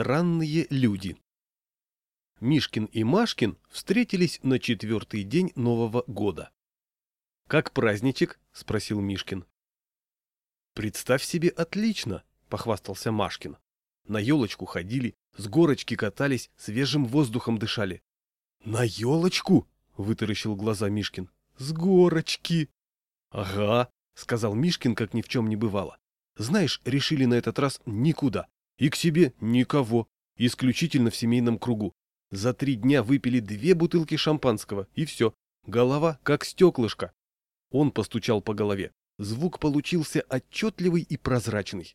Странные люди. Мишкин и Машкин встретились на четвертый день Нового года. «Как праздничек?» – спросил Мишкин. «Представь себе, отлично!» – похвастался Машкин. На елочку ходили, с горочки катались, свежим воздухом дышали. «На елочку?» – вытаращил глаза Мишкин. «С горочки!» «Ага», – сказал Мишкин, как ни в чем не бывало. «Знаешь, решили на этот раз никуда. И к себе никого, исключительно в семейном кругу. За три дня выпили две бутылки шампанского, и все. Голова как стеклышко. Он постучал по голове. Звук получился отчетливый и прозрачный.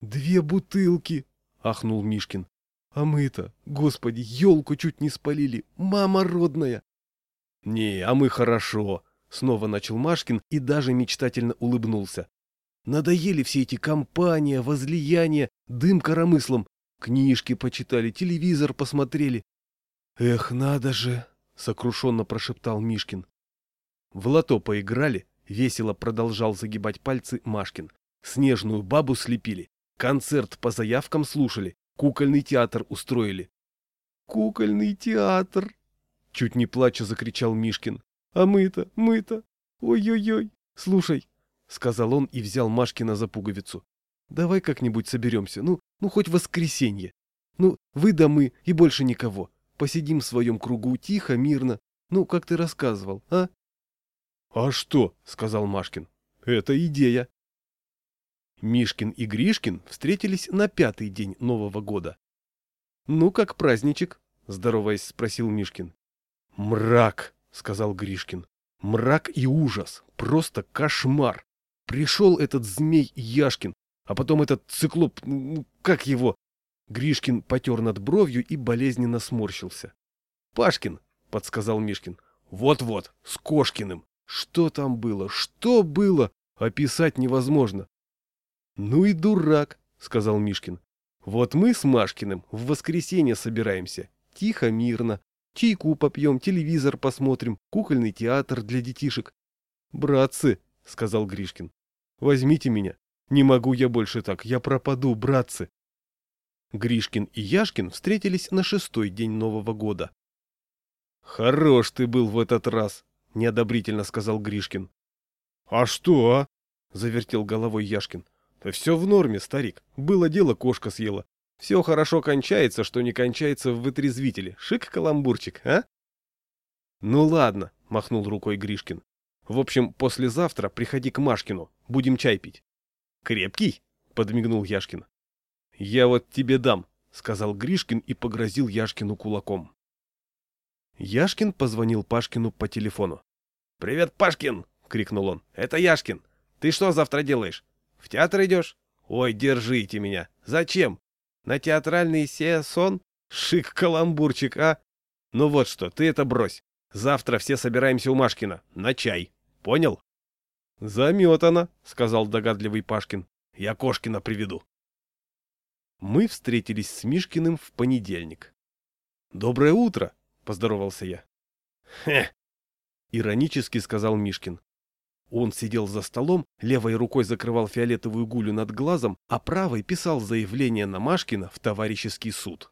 «Две бутылки!» — ахнул Мишкин. «А мы-то, господи, елку чуть не спалили! Мама родная!» «Не, а мы хорошо!» — снова начал Машкин и даже мечтательно улыбнулся. Надоели все эти компания, возлияния, дым коромыслом. Книжки почитали, телевизор посмотрели. Эх, надо же, сокрушенно прошептал Мишкин. В лото поиграли, весело продолжал загибать пальцы Машкин. Снежную бабу слепили, концерт по заявкам слушали, кукольный театр устроили. Кукольный театр! Чуть не плача закричал Мишкин. А мы-то, мы-то, ой-ой-ой, слушай, — сказал он и взял Машкина за пуговицу. «Давай как-нибудь соберемся, ну, ну хоть воскресенье. Ну, вы да мы и больше никого. Посидим в своем кругу тихо, мирно. Ну, как ты рассказывал, а?» «А что?» — сказал Машкин. «Это идея». Мишкин и Гришкин встретились на пятый день Нового года. «Ну, как праздничек?» — здороваясь, спросил Мишкин. «Мрак!» — сказал Гришкин. «Мрак и ужас! Просто кошмар! Пришел этот змей Яшкин, а потом этот циклоп, ну, как его? Гришкин потер над бровью и болезненно сморщился. Пашкин, подсказал Мишкин. Вот-вот, с Кошкиным. Что там было? Что было? Описать невозможно. Ну и дурак, сказал Мишкин. Вот мы с Машкиным в воскресенье собираемся. Тихо, мирно. Чайку попьем, телевизор посмотрим, кукольный театр для детишек. Братцы, сказал Гришкин, Возьмите меня. Не могу я больше так, я пропаду, братцы. Гришкин и Яшкин встретились на шестой день Нового года. «Хорош ты был в этот раз», — неодобрительно сказал Гришкин. «А что, а?» — завертел головой Яшкин. «Да все в норме, старик. Было дело, кошка съела. Все хорошо кончается, что не кончается в вытрезвителе. Шик-каламбурчик, а?» «Ну ладно», — махнул рукой Гришкин. В общем, послезавтра приходи к Машкину, будем чай пить. Крепкий? Подмигнул Яшкин. Я вот тебе дам, сказал Гришкин и погрозил Яшкину кулаком. Яшкин позвонил Пашкину по телефону. «Привет, Пашкин!» — крикнул он. «Это Яшкин. Ты что завтра делаешь? В театр идешь? Ой, держите меня. Зачем? На театральный сесон? Шик-каламбурчик, а? Ну вот что, ты это брось. Завтра все собираемся у Машкина. На чай. Понял? Заметано, сказал догадливый Пашкин. Я Кошкина приведу. Мы встретились с Мишкиным в понедельник. Доброе утро, поздоровался я. Хе, иронически сказал Мишкин. Он сидел за столом, левой рукой закрывал фиолетовую гулю над глазом, а правой писал заявление на Машкина в товарищеский суд.